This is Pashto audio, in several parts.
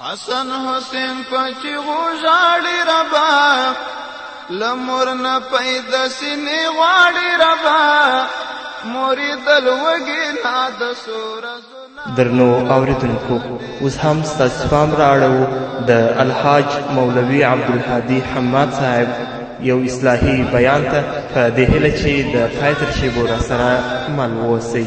حسن حسین پچی غو ژاړي ربا لمر نه پیدا سینې غواړي ربا مرید الوګي نا د سورز درنو اوریدونکو اوس هم ستاسو پام راړو د الحاج مولوي عبدالهادي حماد صاحب یو اصلاحي بیان ته په دې هیله چې د پای تر شیبو راسره مل اوسئ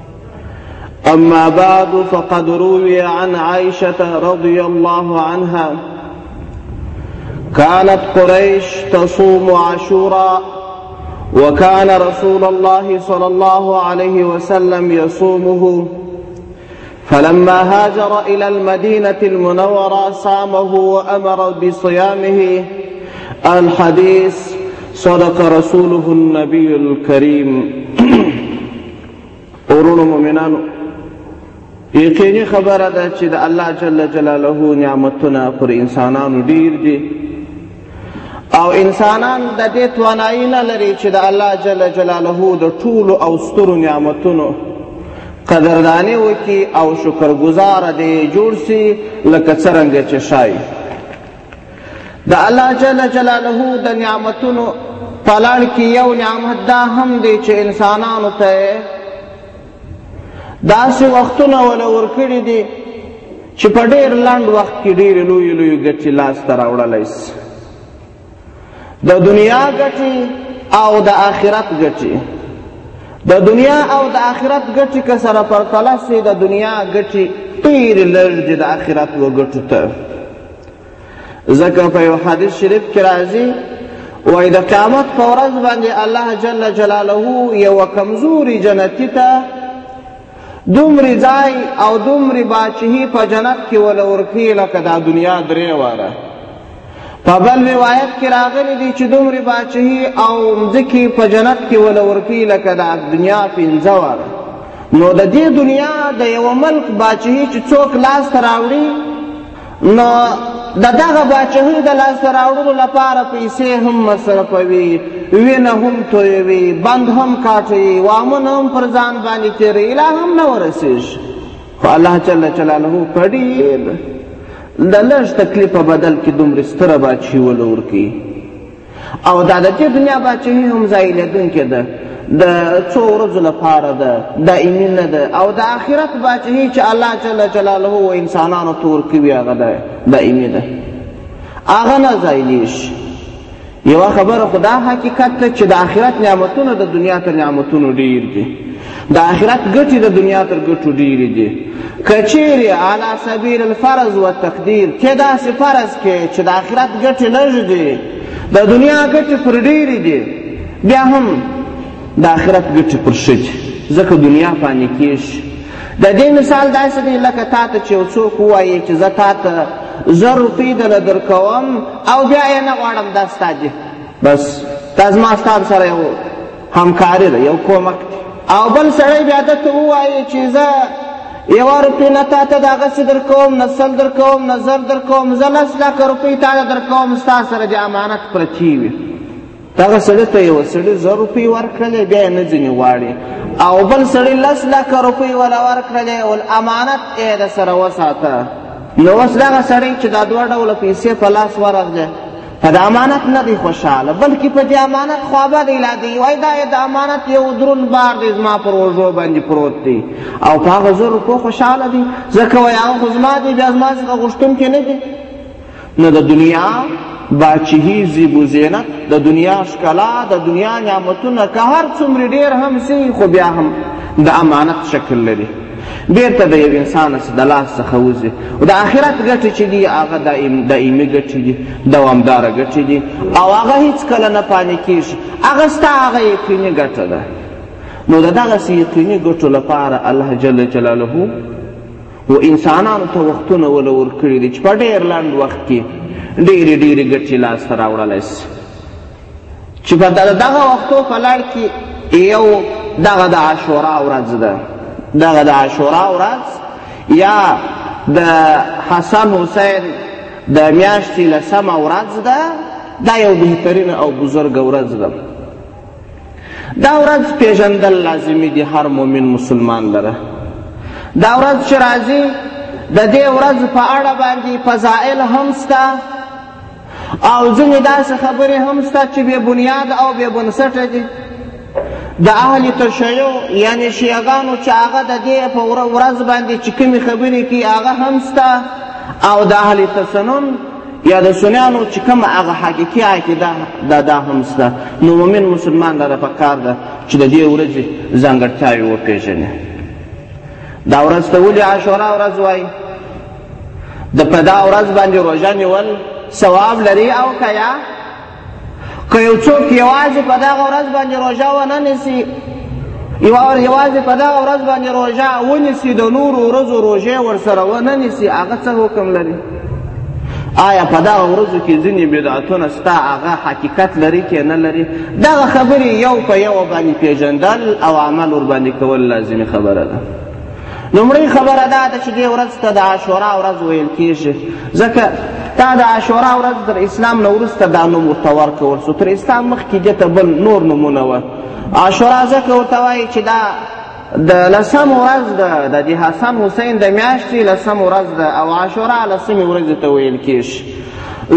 أما بعد فقد روي عن عائشة رضي الله عنها كانت قريش تصوم عشورا وكان رسول الله صلى الله عليه وسلم يصومه فلما هاجر الى المدينه المنوره صامه وامر بصيامه الحديث صدق رسوله النبي الكريم ورونو مؤمنانو یقیني خبره ده چې د الله جل جلاله نعمتونه پر انسانانو ډیر دي او انسانان د دې توانایي نه لري چې د الله جل جلاله د ټولو او سترو نعمتونو قدرداني وکړي او شکرګزار دی جوړ سي لکه څرنګه چې ښایي د الله جل جلاله د نعمتونو په لړ کې یو نعمت دا هم دی چې انسانانو ته داسې وختونه وله ورکړي دي چې په ډېر لنډ وخت کې ډېرې لویې لویې ګټې لاسته راوړلی سي د دنیا ګټې او د آخرت ګټې د دنیا او د آخرت ګټې که سره پرتله سي د دنیا ګټې ډېرې لږ دي د آخرت و ګټو ته ځکه په یو حدیث شریف کې راځي وای د قیامت په ورځ باندې الله جل جلاله یو کمزوري جنتی ته دومره ځای او دومره باچهي په جنت کې ولورکی لکه دا دنیا درې واره په بل روایت کې راغلی دی چې دومره باچهي او مځکې په جنت کې ولورکی لکه دا دنیا پنځه واره نو د دې دنیا د یو ملک باچهي چې څوک لاس ته راوړي نو د دغه باچهۍ د لاسته راوړلو لپاره پیسې هم مصرفوي وینه هم تویوي بند هم کاټي وامونه هم پر ځان باندې تېروي لا هم نه ورسېږي خو الله جل جلاله په ډېر د لږ تکلیف په بدل کې دومره ستره باچهي ولور کوي او دا د دې دنیا باچهي هم ځای لیدونکې ده د څو ورځو لپاره ده دایمي نه ده او د آخرت باچهي چې الله جل جلاله و انسانانو تور کوي هغه ده دایمي ده هغه نه ځایلیږي یوه خبره خدا حقیقت ده چې د آخرت نعمتونه د دنیا تر نعمتونو ډیر دي د آخرت ګټې د دنیا تر ګټو ډېرې دي که چیرې علی سبیل الفرض و تقدیر ته داسې فرض کې چې د آخرت ګټې لږ دي د دنیا ګټې پر ډېرې دي بیا هم د آخرت ګټې پر ښه دي ځکه دنیا فانې کېږي د دې مثال داسې دی لکه تا ته چې یو څوک ووایي چې زه تا ته زر روپۍ دله درکوم او بیا یې نه غواړم دا ستا دي بس دا زما ستا سره یو همکاري ده یو کومک دی او بل سړی بیا ده ته ووایي چې زه یوه روپۍ نه تا ته دغسې در کوم نه سل در کوم نه زر در کوم زه لس لکه روپۍ تا ته در کوم ستا سره د امانت پرتې وي دغه سړي ته یو سړي زر روپۍ ورکړلې بیا یې نه ځینې غواړي او بل سړي لس لکه روپۍ وله ورکړلې ول امانت یې د سره وساته نو اوس دغه سړی چې دا دوه ډوله پیسې په لاس ورغلې په د امانت نه دی خوشاله بلکې په دې امانت خوابه دی لا دی وای دا د امانت یو درون بار دی زما پر وژو باندې پروت دی او په هغه زر کو خوشاله دی ځکه وای هغه خو زما دی بیا زما څخه غوښتونکی نه دی نو د دنیا باچهی زیب و زینت د دنیا ښکلا د دنیا نعمتونه که هر څومره ډېر هم سي خو بیا هم د امانت شکل لري بیرته د یو انسان د لاس څخه وځي او د آخرت ګټې چې دي هغه دایمي ګټې دي دوامداره ګټې دي او هغه هیڅکله نه پانې کېږي هغه ستا هغه یقیني ګټه ده نو د دغسې یقیني ګټو لپاره الله جل جلاله و انسانانو ته وختونه وله ورکړي دي چې په ډېر لنډ وخت کې ډېرې ډېرې ګټې لاسته راوړلی شي چې په دغه وختو په لړ کې یو دغه د عاشورا ورځ ده دغه د عاشورا ورځ یا د حسن حسین د میاشتې لسمه ورځ ده دا یو بهترینه او بزرګه ورځ ده دا ورځ پیژندل لازمي دي هر مؤمن مسلمان لره دا ورځ چې راځي د دې ورځ په اړه باندې فضائل هم سته او ځینې داسې خبرې هم شته چې بې بنیاد او بې بنسټه دي د اهل تشیع یعنی شیعګانو چې هغه د دې په ورځ باندې چې کومې خبرې کوي هغه هم شته او د اهل تسنن یا د سنیانو چې کوم هغه حقیقي عقیده دا دا هم شته نو مؤمن مسلمان دا په کار ده چې د دې ورځې ځانګړتیاوې وپېژني دا ورځ ته ولې عاشورا ورځ وایي د په دا ورځ باندې روژه نیول ثواب لري او که یا که یو څوک یوازې په دغه ورځ باندې روژه ونه نیسي یو اور یوازې په دغه ورځ باندې روژه ونیسي د نورو ورځو روژې ورسره ونه نیسي هغه څه حکم لري آیا په دغه ورځو کې ځینې بدعتونه ستا هغه حقیقت لري که نه لري دغه خبرې یو په یو باندې پېژندل او عمل ورباندې کول لازمي خبره ده لومړی خبره دا ده چې دې ورځ ته د عاشورا ورځ ویل کېږي ځکه دا د عاشورا ورځ تر اسلام نه وروسته دا نوم ورته ورکول سو تر اسلام مخکې دې ته بل نور نومونه وه عاشورا ځکه ورته وایي چې دا د لسم ورځ ده د دې حسن حسین د میاشتې لسم ورځ ده او عاشورا لسمې ورځې ته ویل کېږي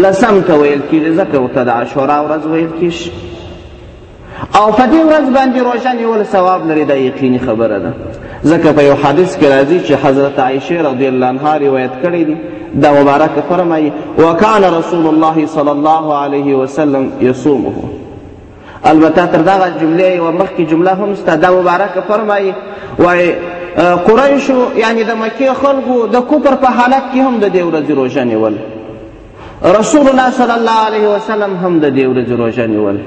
لسم ته ویل کېږي ځکه ورته د عاشورا ورځ ویل کېږي او په دې ورځ باندې روژه نیول ثواب لري دا یقیني خبره ده ځکه په یو حدیث کې راځي چې حضرت عایشه رضی الله عنها روایت کړی دی دا مبارک فرمایي وکان رسول الله صلی الله علیه وسلم یصومه البته تر دا جمله یو مخکې جمله هم ستا دا مبارک فرمایي وایي قریشو یعنی د مکې خلکو د کفر په حالت کې هم د دې ورځې روژه نیول رسول الله صلی الله علیه وسلم هم د دې ورځې روژه نیول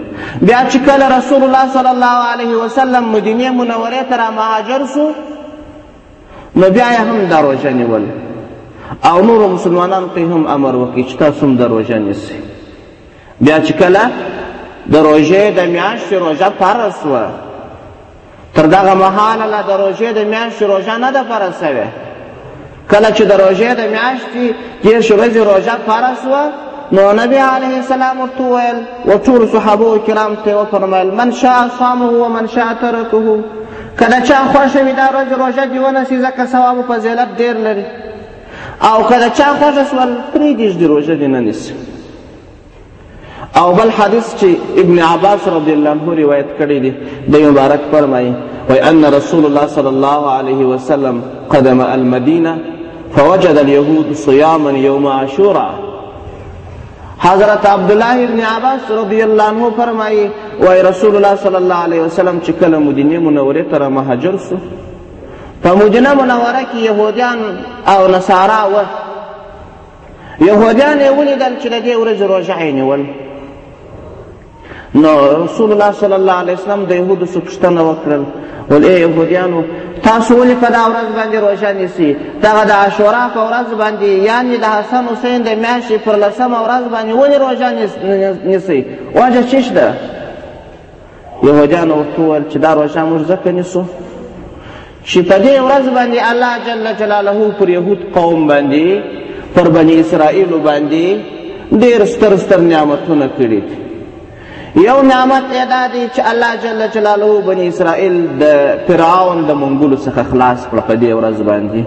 بیا چې کله رسول الله صلی الله علیه وسلم مدینه منورې ته رامهاجر سو نو بیا یې هم دا روژه نیول او نورو مسلمانانو ته هم امر وکړي چې تاسو هم د روژه نیسئ بیا چې کله د روژې د میاشتې روژه فرض سوه تر دغه مهاله لا د روژې د میاشتې روژه نه ده فرض سوې کله چې د روژې د میاشتې دېرش ورځې روژه فرض سوه نو نبی علیه السلام ورته وویل و ټولو صحابو کرام ته یې وفرمایل من شاء صامه و من شاء ترکه که د چا خوښه وي دا ورځ روژه دې ونسي ځکه ثواب او فضیلت ډېر لري او که د چا خوښه سول پرېږدي ږدي روژه دې نه نیسي او بل حدیث چې ابن عباس رضی الله عنه روایت کړی دی د مبارک فرمایي وای ان رسول الله صلی الله علیه وسلم قدم المدینه فوجد اليهود صياما يوم عاشوراء حضرت عبد الله ابن عباس رضی الله عنه فرمایي وای رسول الله صلی الله علیه وسلم چې کله مدینه منوره ته مهاجر سو په مدینه منوره کې يهوديان او نصارا و يهوديان یې ولیدل چې د دې ورځې روژه یې نیول نو رسول الله صلی الله علیه وسلم د یهودو څخه پوښتنه وکړل ول ای یهودیانو تاسو ولې په دا ورځ باندې روژه نیسي دغه د عاشورا په ورځ باندې یعنې د حسن حسین د میاشتې پر لسمه ورځ باندې ولې روژه نیسئ وجه چیش ده یهودیانو ورته وویل چې دا روژه موږ ځکه نیسو چې په دې ورځ باندې الله جل جلاله پر يهود قوم باندې پر بني اسرائیل باندې ډېر ستر ستر نعمتونه کړي دي یو نعمت ادا دی چې الله جل جلاله بني اسرائیل د فرعون د منګولو څخه خلاص کړ په دې ورځ باندې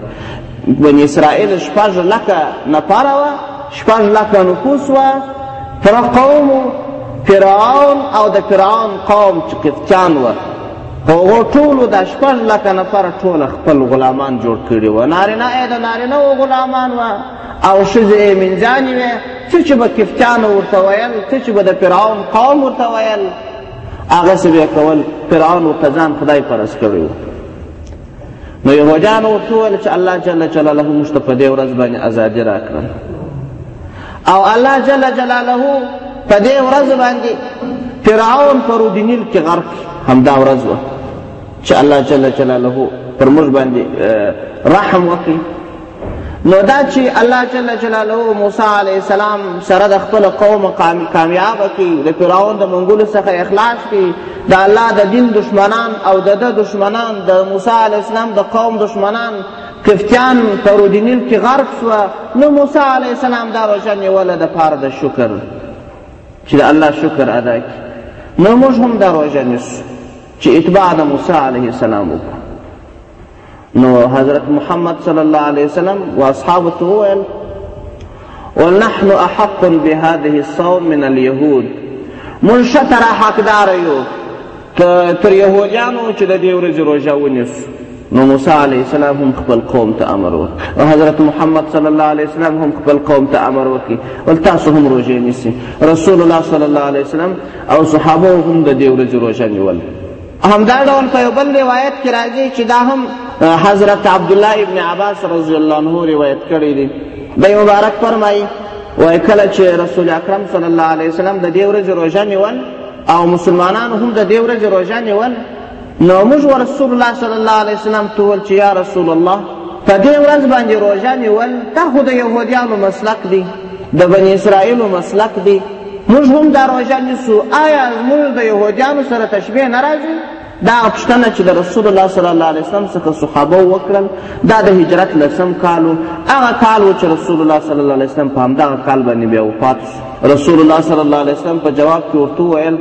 بني اسرائیل شپږ لکه نفره وه شپږ لکه نفوس وه فرقوم فرعون او د فرعون قوم چې قبطیان وه هغو ټولو دا شپږ لکه نفر ټوله خپل غلامان جوړ کړي وه نارینه یې د نارینه و غلامان وه او ښځې یې منځانې وې څه چې به کفتیانو ورته ویل څه چې به د فرعون قوم ورته ویل هغسې به یې کول فرعون ورته ځان خدای پرست کړی و نو يهوديانو ورته وویل چې الله جل جلاله موږ ته په دې ورځ باندې ازادي راکړه او الله جل جلاله په دې ورځ باندې فرعون په رودینیل کې غرق همدا ورځ وه چې الله جل جلاله پر موږ باندې رحم وکړي نو دا چې الله جل جلاله موسی علیه السلام سره د خپل قوم کامیاب کی د فرعون د منګولو څخه اخلاص کی د الله د دین دشمنان او د د دشمنان د موسی علیه السلام د قوم دشمنان کفتیان پرودینیل کې غرق سو نو موسی علیه السلام دا روژه نیوله د پاره د شکر چې د الله شکر ادا کی نو موږ هم دا روژه نیسو چې اتباع د موسی علیه السلام وکړو نو حضرت محمد صلی الله علیه وسلم واصحابو ته وویل ونحن احق بهذه الصوم من اليهود مونږ ښه تره حقدار یو تر یهودیانو چې د دې ورځې روژه ونیسو نو موسی علیه السلام هم خپل قوم ته امر وکړ او حضرت محمد صلی الله علیه وسلم هم خپل قوم ته امر وکړي ول تاسو هم روژه نیسئ رسول الله صلی الله علیه وسلم او صحابه هم د دې ورځې روژه نیول همدا ډول په یو بل روایت کې راځي چې دا هم حضرت عبد الله ابن عباس رضی الله عنه روایت کړی دی د مبارک فرمایي وای کله چې رسول اکرم صلی الله علیه وسلم د دې ورځې روژه نیول او مسلمانانو هم د دې ورځې روژه نیول نو موږ رسول الله صلی الله علیه وسلم ته وویل چې یا رسول الله په دې ورځ باندې روژه نیول دا خو د یهودیانو مسلک دی د بنی اسرائیلو مسلک دی موږ هم دا روژه نیسو آیا موږ د یهودیانو سره تشبیه نه راځي دا پوښتنه چې د رسول الله صلی الله علیه وسلم څخه صحابه وکړل دا د هجرت لسم کال هغه کال و چې رسول الله صلی الله علیه وسلم په همدغه کال باندې بیا وفات شو رسول الله صلی الله علیه وسلم په جواب کې ورته وویل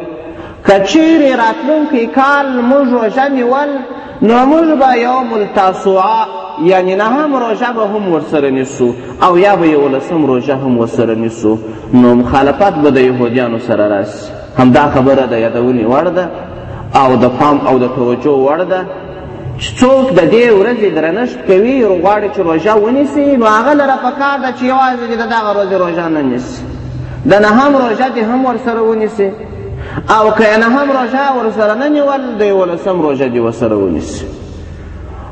که چیرې راتلونکی کال موږ روژه نیول نو موږ به یوم التاسوعا یعنی نهم روژه به هم ورسره نیسو او یا به یولسم روژه هم ورسره نیسو نو مخالفت به د یهودیانو سره راسي همدا خبره د یادونې وړ ده او د پام او د توجه وړ ده چې څوک د دې ورځې درنښت کوي او غواړي چې روژه ونیسي نو هغه لره پکار ده چې یوازې د دغه ورځې روژه نه نیسي د نهم روژه دې هم ورسره ونیسي او که نه هم روژه ورسره نه نیول د یولسم روژه دې ورسره ونیسي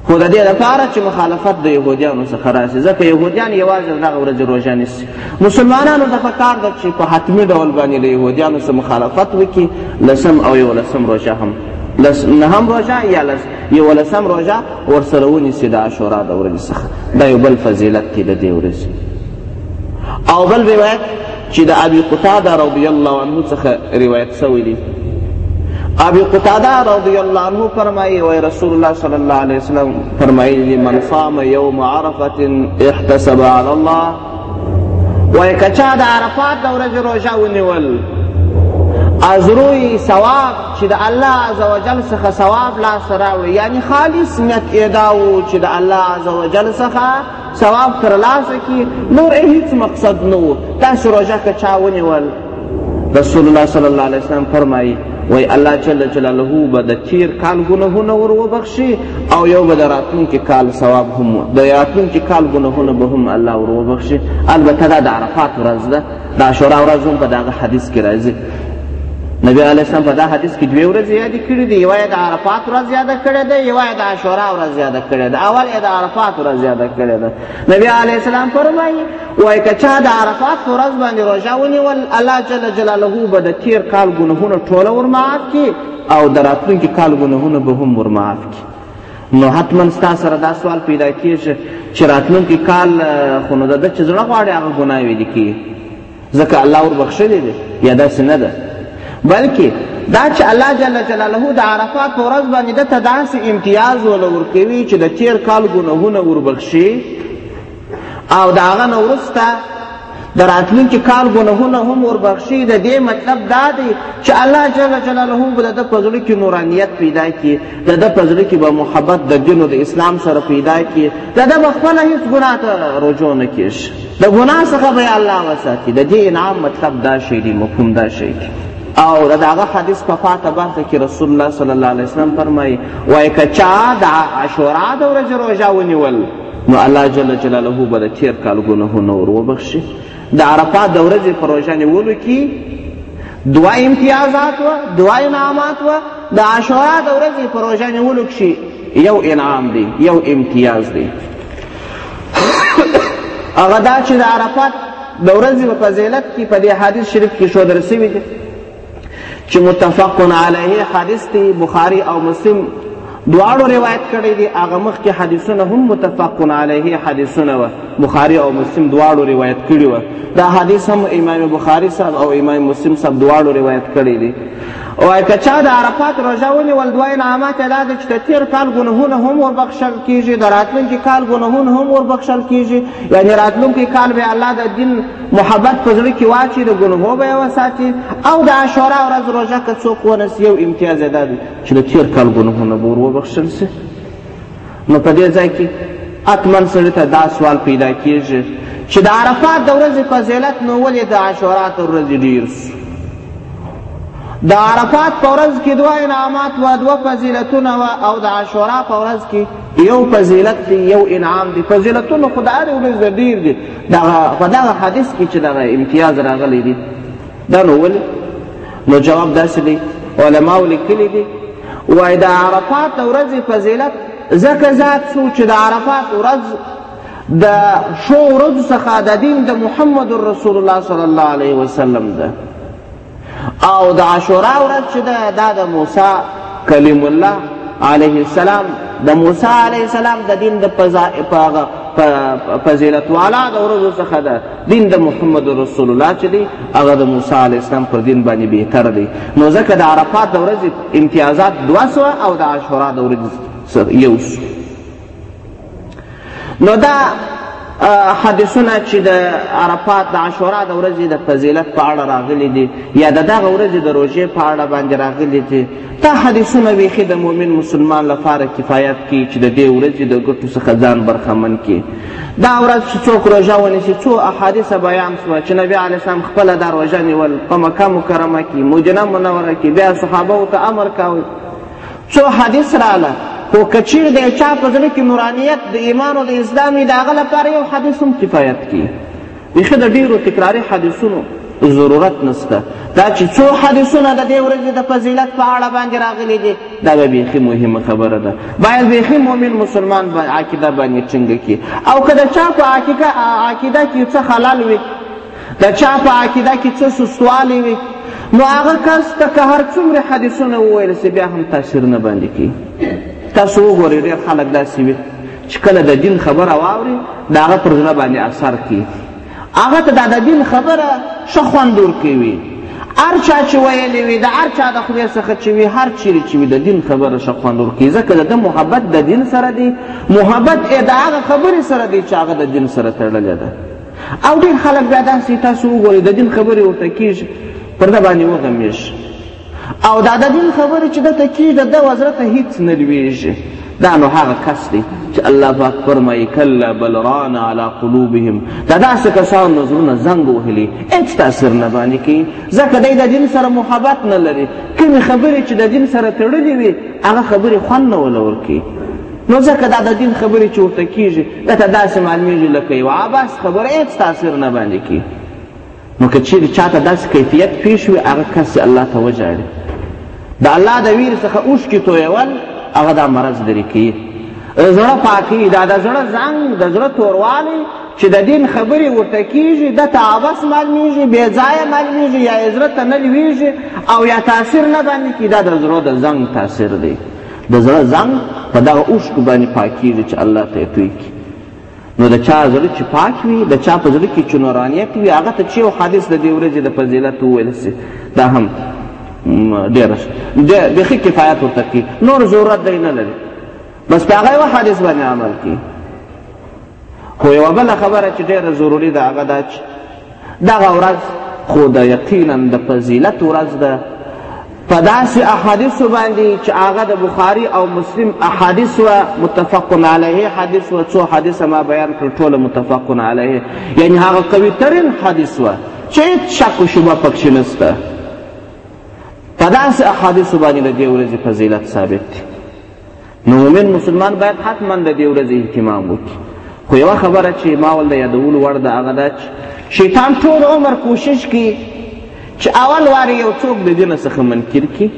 خو د دې لپاره چې مخالفت د یهودیانو څخه راسي ځکه یهودیان یوازې دغه ورځې روژه نیسي مسلمانانو ته پکار ده چې په حتمي ډول باندې له یهودیانو سره مخالفت وکړي لسم او یولسم روژه هم لس نهم روژه یا لس یولسم روژه ورسره ونیسي د عاشورا د ورځې څخه دا یو بل فضیلت دی د دې ورځې او بل روایت چې د ابي قتاده رضی الله عنه څخه روایت شوی دی ابي قتاده رضی الله عنه فرمایي وای رسول الله صلی الله علیه وسلم فرمایي من صام یوم عرفه احتسب علی الله وای کچا د عرفات د ورځې روژه ونیول ازروی ثواب چې د الله عزوجل څخه ثواب لاسته راوړي یعنی خالص نیت یې دا و چې د الله عزوجل څخه ثواب ترلاسه کړي نور یې هیڅ مقصد نه و داسې روژه که چا ونیول رسول الله صلی الله علیه وسلم فرمایي وای الله جل جلاله به د تیر کال ګناهونه ور وبخشي او یو به د راتلونکي کال ثواب هم د راتلونکي کال ګناهونه به هم الله ور وبخشي البته دا د عرفات ورځ ده د عاشورا ورځ هم په دغه حدیث کې راځي نبی علیه السلام په دا حدیث کې دوې ورځې یادې کړې دي یوه یې د عرفات ورځ یاده کړې ده یوه یې د عاشورا ورځ یاده کړې ده اول یې د عرفات ورځ یاده کړې ده نبی علیه السلام فرمایي وایي که چا د عرفات په ورځ باندې روژه ونیول الله جل جلاله به د تېر کال ګناهونه ټوله ورمعاف کړي او د راتلونکي کال ګناهونه به هم ورمعاف کړي نو حتما ستا سره دا سوال پیدا کیږي چې راتلونکي کال خو نو د ده چې زړه غواړي هغه ګناوې دي کیږي ځکه الله ور بخښلې دی یا داسې نه ده بلکې دا چې الله جل جلاله د عرفات په ورځ باندې ده ته داسې امتیاز وله ورکوي چې د تېر کال ګناهونه وربخښي او د هغه نه وروسته د راتلونکي کال ګناهونه هم وربخشي د دې مطلب دا دی چې الله جل جلاله به د ده په زړه کې نورانیت پیدا کړي د ده په زړه کې به محبت د دین او د اسلام سره پیدا کړي د ده به خپله هېڅ ګناه ته رجوع نه کېږي د ګناه څخه به یې الله وساتي د دې انعام مطلب دا شی دی مفهوم دا شی دی او د هغه حدیث په پاته برخه کې رسول الله صلی الله علیه وسلم فرمایي وایي که چا د عاشورا د ورځې روژه ونیول نو الله جل جلاله به د تېر کال ګناهونه ور وبخشي د عرفات د ورځې په روژه نیولو کې دوه امتیازات وه دوه انعامات وه د عاشورا د ورځې په روژه نیولو کښې یو انعام دی یو امتیاز دی هغه دا چې د عرفات د ورځې په فضیلت کې په دې حدیث شریف کې ښودل سوي دي چې متفق علیه حدیث دی بخاری او مسلم دواړو روایت کړی دی هغه مخکې حدیثونه هم متفق علیه حدیثونه وه بخاری او مسلم دواړو روایت کړي وه دا حدیث هم امام بخاری صاحب او امام مسلم صاحب دواړو روایت کړی دی وایي که چا د عرفات روژه ونیول دوه انعامات یې دا دی چې د تېر کال ګناهونه هم وربخښل کېږي د راتلونکي کال ګناهونه هم وربخښل کېږي یعنې راتلونکی کال به الله د دین محبت په زړه کې واچي د ګنهو به یې وساتي او د عاشورا ورځ روژه که څوک ونسي یو امتیاز یې دا دی چې د تېر کال ګنهونه به ور وبخښل سي نو په دې ځای کې حتما سړي ته دا سوال پیدا کیږي چې د عرفات د ورځې فضیلت نو ولې د عاشورا تر ورځې ډېر سو د عرفات په ورځ کې دوه انعامات و دوه فضیلتونه و او د عاشورا په ورځ کې یو فضیلت دی یو انعام دی فضیلتونه خو د هرې ورځې د ډېر دي دغه په دغه حدیث کې چې دغه امتیاز راغلی دی دا نو ولې نو جواب داسې دی علماو لیکلي دي وایي د عرفات د ورځې فضیلت ځکه زیات شو چې د عرفات ورځ د شو ورځو څخه د دین د محمد رسول الله صلی الله علیه وسلم ده او د عاشورا ورځ چې ده دا د موسی کلیم الله علیه السلام د موسی علیه السلام د دین د فضیلت والا د ورځو څخه ده دین د محمد رسول الله چې دی هغه د موسی علیه السلام پر دین باندې بهتر دی نو ځکه د عرفات د ورځې امتیازات دوه سوه او د عاشورا د ورځې یو سو نو دا حدیثونه چې د عرفات د عاشورا د ورځې د فضیلت په اړه راغلي دي یا د دغه ورځې د روژې په اړه باندې راغلي دي دا حدیثونه بیخي د مؤمن مسلمان لپاره کفایت کوي چې د دې ورځې د ګټو څخه ځان برخمن کړي دا ورځ چې څوک روژه ونیسي څو احادیث بیان سوه چې نبی علیه السلام خپله دا روژه نیول په مکه مکرمه کې مدینه منوره کې بیا صحابه ورته امر کاوه څو حدیث رااله خو کچیر د چا په زړه کې نورانیت د ایمان او د اسلام د هغه لپاره یو حدیث هم کفایت کی بیخي د ډیرو تکراري حدیثونو ضرورت نشته دا چې څو حدیثونه د دې ورځې د فضیلت په اړه باندې راغلي دي دا به بیخي مهمه خبره ده باید بیخي مؤمن مسلمان عقیده باندې ټینګه کړي او که د چا په عقیده کې څه خلل وي د چا په عقیده کې څه سستوالی وي نو هغه کس ته که هر څومره حدیثونه وویل سي بیا هم تاثیر نه باندې کوي تاسو وګورئ ډېر خلک داسې وي چې کله د دین خبره واوري د هغه پر زړه باندې اثر کوي هغه ته دا د دین خبره ښه خوند ورکوي هر چا چې ویلې وي د هر چا د خدای څخه چې وي هر چیرې چې وي د دین خبره ښه خوند ورکوي ځکه د ده محبت د دین سره دی محبت یې د هغه خبرې سره دی چې هغه د دین سره تړلې ده او ډېر خلک بیا داسې تاسو وګورئ د دین خبرې ورته کېږي پر ده باندې وغمېږي او دا د دین خبرې چې دته کېږي د ده وزره ته هېڅ نه لوېږي دا نو هغه کس دی چې الله پاک فرمایي کلا بل ران علی قلوبهم دا داسې کسان نو زړونه زنګ وهلي هېڅ تاثیر نه باندې کوي ځکه دی د دین سره محبت نه لري کومې خبرې چې د دین سره تړلې وي هغه خبرې خوند نه وله ورکوي نو ځکه دا د دین خبرې چې ورته کېږي دا ته داسې معلومېږي لکه یو عباس خبره هېڅ تاثیر نه باندې کېږي نو که چیرې چاته داسې کیفیت پیښ وي هغه کس الله ته وژاړي د الله د ویر څخه اوښکې تویول هغه دا مرض لرې کوي زړه پاکي دا د زړه زنګ د زړه توروالی چې د دین خبرې ورته کیږي د تعبس معلومیږي بې ځایه معلومیږي یا یې زړه ته نه لویږي او یا تاثیر نه باندې کي دا د زړه د زنګ تاثیر دی د زړه زنګ په دغه اوښکو باندې پاکېږي چې الله ته یې توی کړي نو د چا زړه چې پاک وي د چا په زړه کې چې نورانیت وي هغه ته چې یو حدیث د دې ورځې د فضیلت وویل سي دا هم ډېره بیخي کفایت ورته کوي نور ضرورت دی نه لري بس په هغه یوه حدیث باندې عمل کوي خو یوه بله خبره چې ډېره ضروري ده هغه دا چې دغه ورځ خو د یقینا د فضیلت ورځ ده په داسې احادیثو باندې چې هغه د بخاري او مسلم احادیث و متفق علیه حدیث و څو حدیث ما بیان کړ ټول متفق علیه یعنی هغه قوي ترین حدیث و چې هیڅ شک و شبه پکښې نسته په داسې احادیثو باندې د دې ورځې فضیلت ثابت دی نو مومن مسلمان باید حتما د دې ورځې اهتمام وکړي خو یوه خبره چې ما ول د یادولو وړ ده هغه دا چې شیطان ټول عمر کوشش کوي چې اول وار یو څوک د دین څخه منکر کړي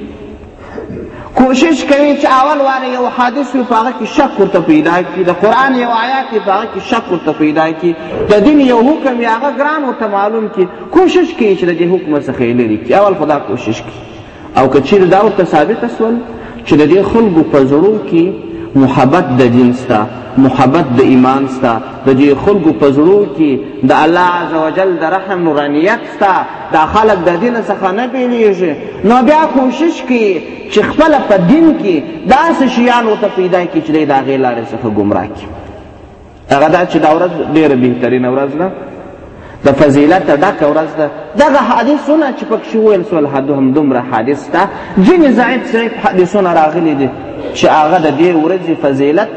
کوشش کوي چې اول وار یو حادث وي په هغه کې شک ورته پیدا کړي د قرآن یو آیات وي په هغه کې شک ورته پیدا کړي د دین یو حکم وي هغه ګران ورته معلوم کړي کوشش کوي چې د دې حکم څخه یې لرې کړي اول خدا کوشش کوي او که چیرې دا ورته ثابته سول چې د دې خلکو په زړو کې محبت د دین سته محبت د ایمان سته د دې خلکو په زړو کې د الله عز وجل د رحم نورانیت سته دا خلک د دین څخه نه بیلیږي نو بیا کوشش کوي چې خپله په دین کې داسې شیان ورته پیدا کړي چې دی د هغې لارې څخه ګمراه کړي هغه دا چې دا ورځ ډېره بهترینه ورځ ده د فضیلت ډکه ورځ ده دغه حادثونه چې پکښې وویل سول هم دومره حادث شته ځینې ضعیف ضعیف حادثونه راغلي دي چې هغه د دې ورځې فضیلت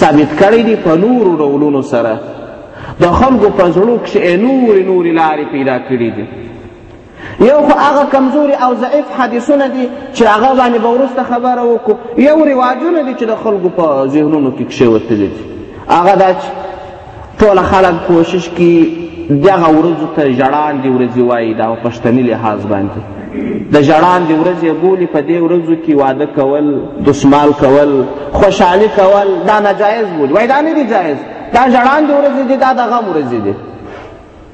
ثابت کړی دی په نورو ډولونو سره د خلکو په زړو کښې نورې نورې لارې پیدا کړي دي یو خو هغه کمزوري او ضعیف حدیثونه دي چې هغه باندې به وروسته خبره وکړو یو رواجونه دي چې د خلکو په ذهنونو کې کښېوتلي دي هغه دا چې ټوله خلک کوشش کوي دغه ورځو ته ژړاندې ورځې وایي دا پښتني لحاظ باندې د ژړاندې ورځې بولي په دې ورځو کې واده کول دسمال کول خوشحالي کول دا ناجایز بولي وایي دا نه دي جایز دا ژړاندې ورځې دي دا د غم ورځې دي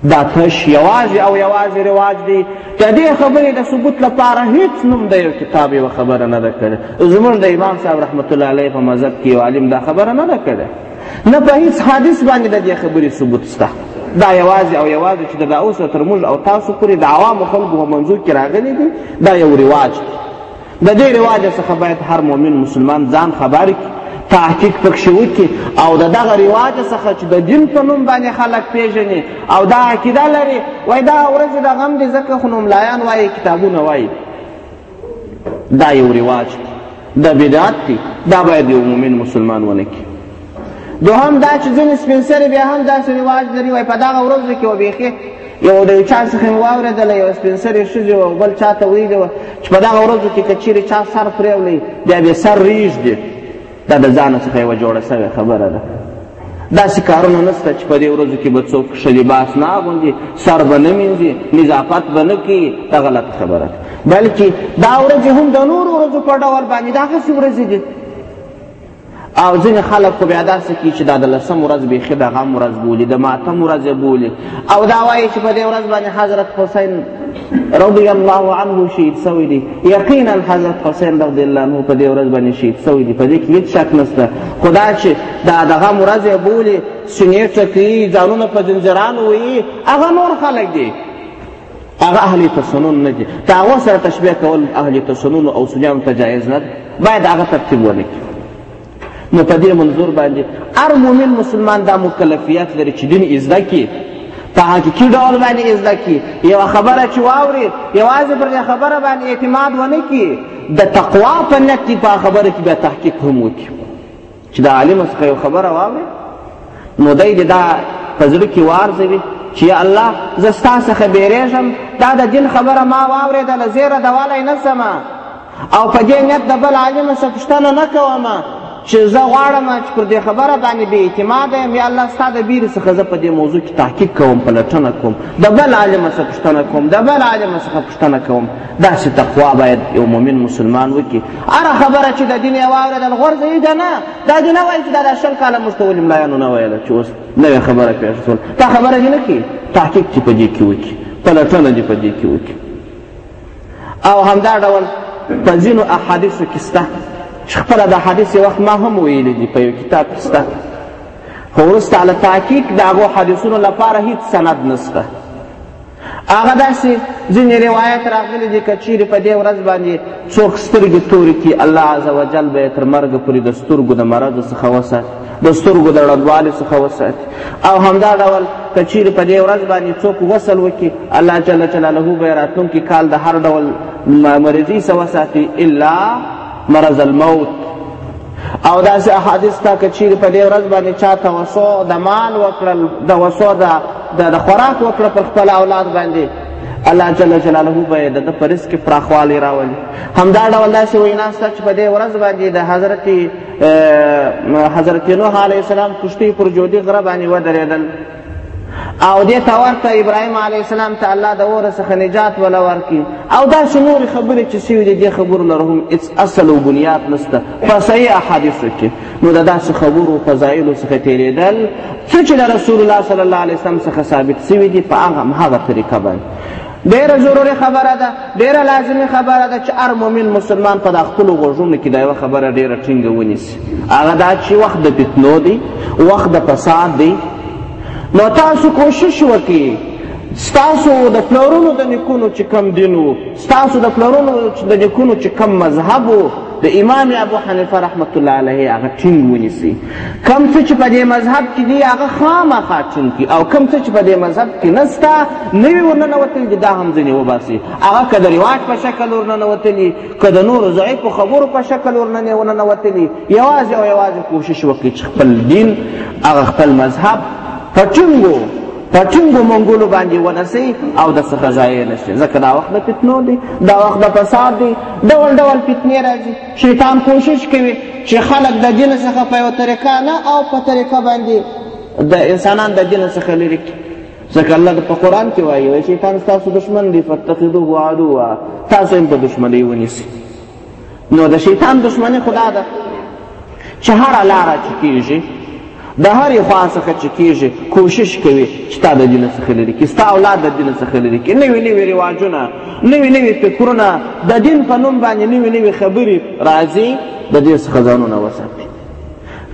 دا تش یوازې او یوازې رواج دی د دې خبرې د ثبوت لپاره هیڅ نوم د یو کتاب یوه خبره نه ده کړې زموږ د امام صاحب رحمت الله علیه په مذهب کې یو عالم دا خبره نه ده کړې نه په هیڅ حادث باندې د دې خبرې ثبوت شته دا یوازې او یوازې چې د دا اوسه تر موږ او تاسو پورې د عوامو خلکو په منظور کې راغلی دی دا یو رواج دی د دې رواج څخه باید هر مؤمن مسلمان ځان خبر کړي تحقیق پکښې وکړي او د دغه رواج څخه چې د دین په نوم باندې خلک پیژني او دا عقیده لري وایي دا ورځ د غم دي ځکه خو نو ملایان وایي کتابونه وایي دا یو رواج د بدعت دی دا باید یو مؤمن مسلمان ونه کړي دوهم دا چې ځینې سپین سرې بیا هم داسې رواج لري وایي په دغه ورځو کې به بیخي یو د یو چا څخه مې واورېدله یوه سپین سرې ښځې وه بل چا ته ویلې وه چې په دغه ورځو کې که چیرې چا سر پرېولی بیا بې سر ریږدي دا د ځانه څخه یوه جوړه سوې خبره ده داسې کارونه نشته چې په دې ورځو کې به څوک ښه لباس نه اغوندي سر به نه مینځي نظافت به نه کوي دا غلط خبره ده بلکې دا ورځې هم د نورو ورځو په ډول باندې دا هسې ورځې دي او ځینې خلک خو بیا داسې کوي چې دا د لسم ورځ بیخي د غم ورځ بولي د ماتم ورځ یې بولي او دا وایي چې په دې ورځ باندې حضرت حسین رضی الله عنه شهید سوی دی یقینا حضرت حسین رضی الله عنه په دې ورځ باندې شهید سوی دی په دې کې هېڅ شک نشته خو دا چې دا د غم ورځ یې بولي سینې ټکوي ځانونه په زنځیرانو ویي هغه نور خلک دي هغه اهل تسنن نه دي ته هغه سره تشبیه کول اهل تسنن او سنیانو ته جایز نه باید هغه ترتیب ونه کړي نو په دې منظور باندې هر مؤمن مسلمان دا مکلفیت لري چې دین ازده کړي په حقیقي ډول باندې ازده کړي یوه خبره چې واوري یوازې پر دې خبره باندې اعتماد ونه کړي د تقوا په نیت کې په خبره کې بیا تحقیق هم وکړي چې د عالم څخه یو خبره واوري نو دای دې دا په زړه کې وارزوي چې یا الله زه ستا څخه بیریږم دا د دین خبره ما واورېدله زیره دوالی نه ځم او په دې نیت د بل عالم څخه پوښتنه نه کوم چې زه غواړم چې پر دې خبره باندې بې اعتماده یم یا الله ستا د بیرې څخه زه په دې موضوع کې تحقیق کوم پلټنه کوم د بل عالم څخه پوښتنه کوم د بل عالم څخه پوښتنه کوم داسې تقوا باید یو مؤمن مسلمان وکړي هره خبره چې د دین یې واورېدل غورځه یې ده نه دا دې نه وایي چې دا دا شل کاله موږ ته ولې ملایانو نه ویله چې اوس نوې خبره پېښه شول دا خبره دې نه کوي تحقیق چې په دې کې وکړي پلټنه دې په دې کې وکړي او همدا ډول په ځینو احادیثو کې شته چې خپله د احادیث یو وخت ما هم ویلي دي په یو کتاب کې شته خو وروسته له تحقیق د هغو حدیثونو لپاره هیڅ سند نسته هغه داسې ځینې روایت راغلي دي که چیرې په دې ورځ باندې څوک سترګې تورې کړي الله عز وجل به یې تر مرګه پورې د سترګو د مرضو څخه وساتي د سترګو د ړندوالي څخه وساتي او همدا ډول که چیرې په دې ورځ باندې څوک غسل وکړي الله جل جلاله به یې راتلونکي کال د هر ډول مرضي څخه وساتي الا مرض الموت او داسې احادیث ته که چیرې په دې ورځ باندې چا توسع د مال وکړل د وسع د خوراک وکړه پر خپل اولاد باندې الله جل جلاله به د ده په رزق کې پراخوالی راولي همدا ډول داسې وینا شته چې په دې ورځ باندې د حضرت حضرت نوح علیه السلام کښتۍ پر جودي غره باندې ودرېدل او دې تور ته ابراهيم عليه السلام ته الله د اور څخه نجات ولا ورکی او دا شنور خبره چې سوي دي د خبرو لرهم اصل او بنیاد نشته په صحیح احادیثو کې نو دا داسې خبرو فضایل څخه تیریدل څه چې رسول الله صلی الله علیه وسلم څخه ثابت سوي دي په هغه هغه طریقه باندې ډېره ضروري خبره ده ډېره لازمي خبره ده چې هر مؤمن مسلمان په دا خپلو غوږونو کې دا یوه خبره ډېره ټینګه ونیسي هغه دا چې وخت د فتنو دی وخت د فساد دی نو تاسو کوشش وکړئ ستاسو د پلارونو د نیکونو چې کم دین و ستاسو د پلارونو د نیکونو چې کم مذهب و د امام ابو حنیفه رحمت الله علیه هغه ټینګ ونیسئ کم څه چې په دې مذهب کې دي هغه خامخا ټینګ کړي او کم څه چې په دې مذهب کې نسته نوي ورننوتلي دي دا هم ځینې وباسي هغه که د رواج په شکل ورننوتلي که د نورو ضعیفو خبرو په شکل ورننوتلي یوازې او یوازې کوشش وکړي چې خپل دین هغه خپل مذهب په ټینګو په ټینګو منګولو باندې ونسي او د څخه ضایع نه شي ځکه دا وخت د فتنو دی دا وخت د فساد دی ډول ډول فتنې راځي شیطان کوشش کوي چې خلک د دین څخه په یو طریقه نه او په طریقه باندې د انسانان د دین څخه لري کړي ځکه الله په قرآن کې وایي وایي شیطان ستاسو دشمن دی فاتخذوه عدوا تاسو یې په دشمنۍ ونیسئ نو د شیطان دشمني خدا ده چې هره لاره چې کېږي د هرې خوا څخه چې کېږي کوشش کوي چې تا د دین څخه لرې کړي ستا اولاد د دین څخه لرې کړي نوي نوي رواجونه نوي نوي فکرونه د دین په نوم باندې نوي نوي خبرې راځي د دې څخه ځانونه وساتي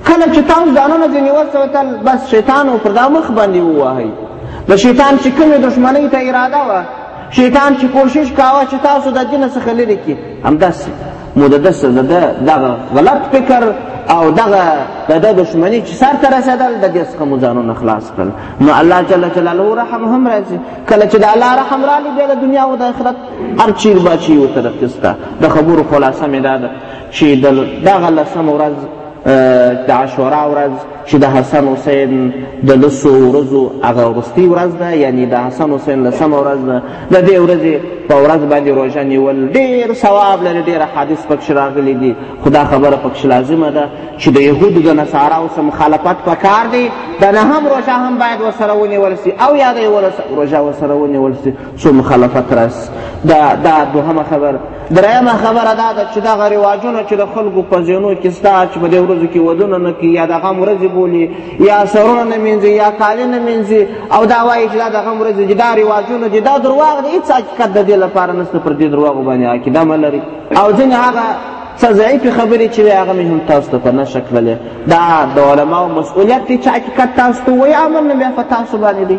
کله چې تاسو ځانونه ځینې وسوتل بس شیطان پر دا مخ باندې ووهئ د شیطان چې کومې دښمنۍ ته اراده وه شیطان چې کوشش کاوه چې تاسو د دین څخه لرې کړي همداسې مو د ده د ده دغه غلط فکر او دغه د ده دښمني چې سر ته رسېدل د دې څخه مو ځانونه خلاص کړل نو الله جل جلاله رحم هم راځي کله چې د الله رحم راغلی بیا د دنیا او د آخرت هر چیر باچي یو طرف کې سته د خبرو خلاصه مې دا ده چې دغه لسمه ورځ د عاشورا ورځ چې د حسن حسین د لسو ورځو هغه وروستۍ ورځ ده یعنی د حسن حسین لسمه ورځ ده د دې ورځې په ورځ باندې روژه نیول ډېر ثواب لري ډېر حادث پکښې راغلي دي خو دا خبره پکښې لازمه ده چې د یهودو د نصاراو سره مخالفت په کار دی د نهم روژه هم باید ورسره ونیول سي او یا د یولس روژه ورسره ونیول سي څو مخالفت راسي دا دا دوهمه خبره درېیمه خبره دا ده چې دغه رواجونه چې د خلکو په ذهنو کې سته چې په دې ورځو کې ودونه نه کوي یا د غم ورځې بولي یا سرونه نه مینځي یا کالي نه مینځي او دا وایي چې دا د غم ورځې چې دا رواجونه چې دا درواغ دی هېڅ حقیقت د دې لپاره نشته پر دې درواغو باندې عقیده مه لري او ځینې هغه څه ضعیفې خبرې چې وایي هغه مې هم تاسو ته په نښه کړلې دا د علماو مسؤلیت دی چې حقیقت تاسو ته ووایي عمل نه بیا په تاسو باندې دی